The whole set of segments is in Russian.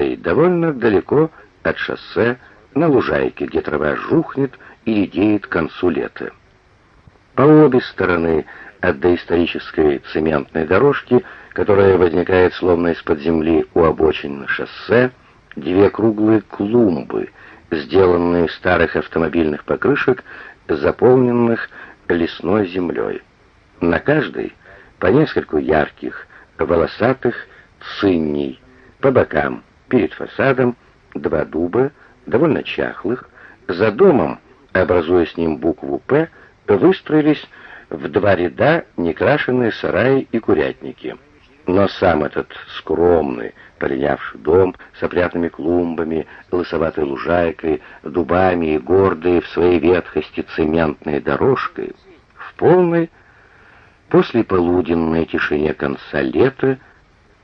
и довольно далеко от шоссе, на лужайке, где трава жухнет и редеет к концу лета. По обе стороны от доисторической цементной дорожки, которая возникает словно из-под земли у обочин шоссе, две круглые клумбы, сделанные из старых автомобильных покрышек, заполненных лесной землей. На каждой по нескольку ярких, волосатых цинней, по бокам, перед фасадом, два дуба, довольно чахлых, за домом, образуя с ним букву «П», выстроились в два ряда некрашенные сараи и курятники. Но сам этот скромный, полинявший дом с опрятными клумбами, лысоватой лужайкой, дубами и гордой в своей ветхости цементной дорожкой, в полной после полуденной тишине конца лета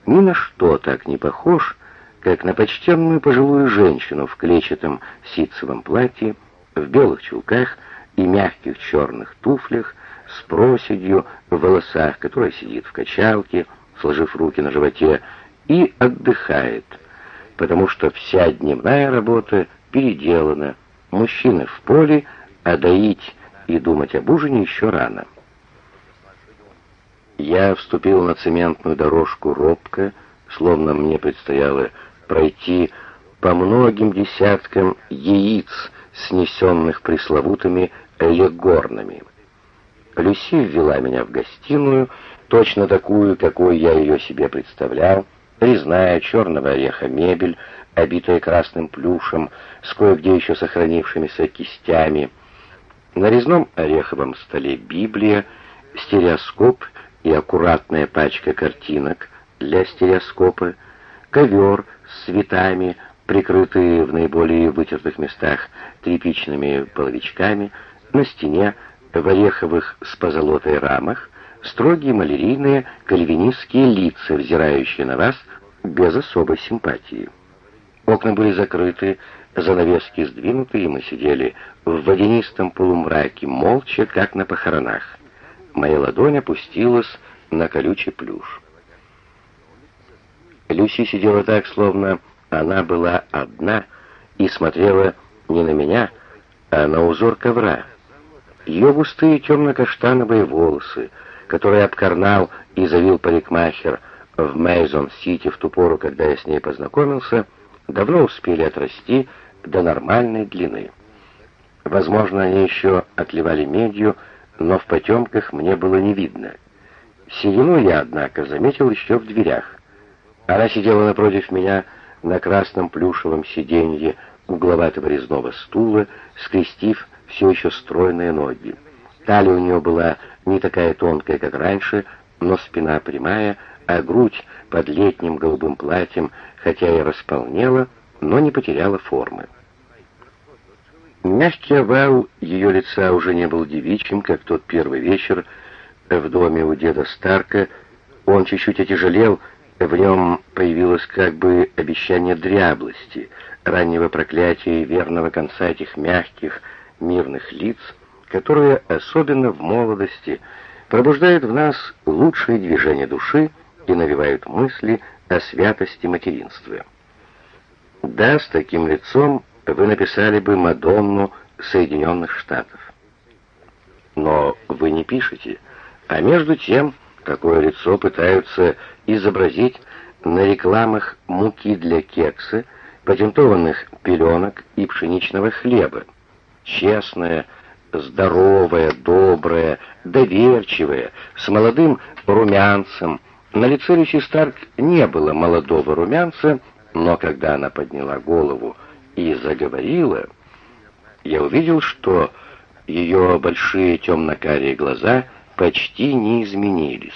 ни на что так не похож, как на почтенную пожилую женщину в клетчатом ситцевом платье, в белых чулках и мягких черных туфлях, с проседью в волосах, которая сидит в качалке, сложив руки на животе, и отдыхает, потому что вся дневная работа переделана, мужчины в поле, а доить и думать об ужине еще рано. Я вступил на цементную дорожку робко, словно мне предстояло пройти по многим десяткам яиц, снесенных пресловутыми легорнами. Люси ввела меня в гостиную, точно такую, какой я ее себе представлял, резная черного ореха мебель, обитая красным плюшем, с кое-где еще сохранившимися кистями. На резном ореховом столе Библия, стереоскоп и аккуратная пачка картинок для стереоскопа, ковер цветами, прикрытые в наиболее вытертых местах тряпичными половичками, на стене в ореховых с позолотой рамах строгие малярийные кальвинистские лица, взирающие на вас без особой симпатии. Окна были закрыты, занавески сдвинуты, и мы сидели в водянистом полумраке, молча, как на похоронах. Моя ладонь опустилась на колючий плюш. Люси сидела так, словно она была одна и смотрела не на меня, а на узор ковра. Ее густые темно-каштановые волосы, которые обкорнал и завил парикмахер в Мейзон-Сити в ту пору, когда я с ней познакомился, давно успели отрасти до нормальной длины. Возможно, они еще отливали медью, но в потемках мне было не видно. Селину я, однако, заметил еще в дверях. Она сидела напротив меня на красном плюшевом сиденье угловатого резного стула, скрестив все еще стройные ноги. Талия у нее была не такая тонкая, как раньше, но спина прямая, а грудь под летним голубым платьем, хотя и располнела, но не потеряла формы. Мягкий овал ее лица уже не был девичьим, как тот первый вечер в доме у деда Старка. Он чуть-чуть отяжелел, в нем появилось как бы обещание дряблости, раннего проклятия и верного конца этих мягких, мирных лиц, которые, особенно в молодости, пробуждают в нас лучшие движения души и навевают мысли о святости материнства. Да, с таким лицом вы написали бы Мадонну Соединенных Штатов. Но вы не пишете, а между тем, какое лицо пытаются изобразить на рекламах муки для кекса, патентованных пеленок и пшеничного хлеба. Честное, здоровое, доброе, доверчивое, с молодым румянцем. На лице Люси Старк не было молодого румянца, но когда она подняла голову и заговорила, я увидел, что ее большие темно-карие глаза почти не изменились.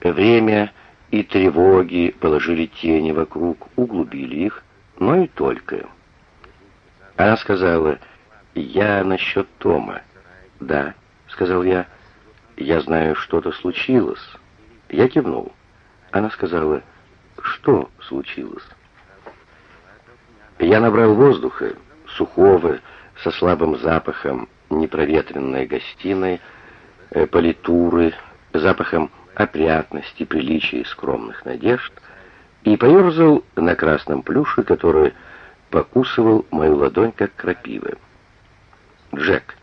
Время и тревоги положили тени вокруг, углубили их, но и только. Она сказала, «Я насчет Тома». «Да», — сказал я, — «я знаю, что-то случилось». Я кивнул. Она сказала, «Что случилось?» Я набрал воздуха, сухого, со слабым запахом непроветренной гостиной, политуры, запахом опрятности, приличия и скромных надежд, и поерзал на красном плюше, который покусывал мою ладонь, как крапива. «Джек,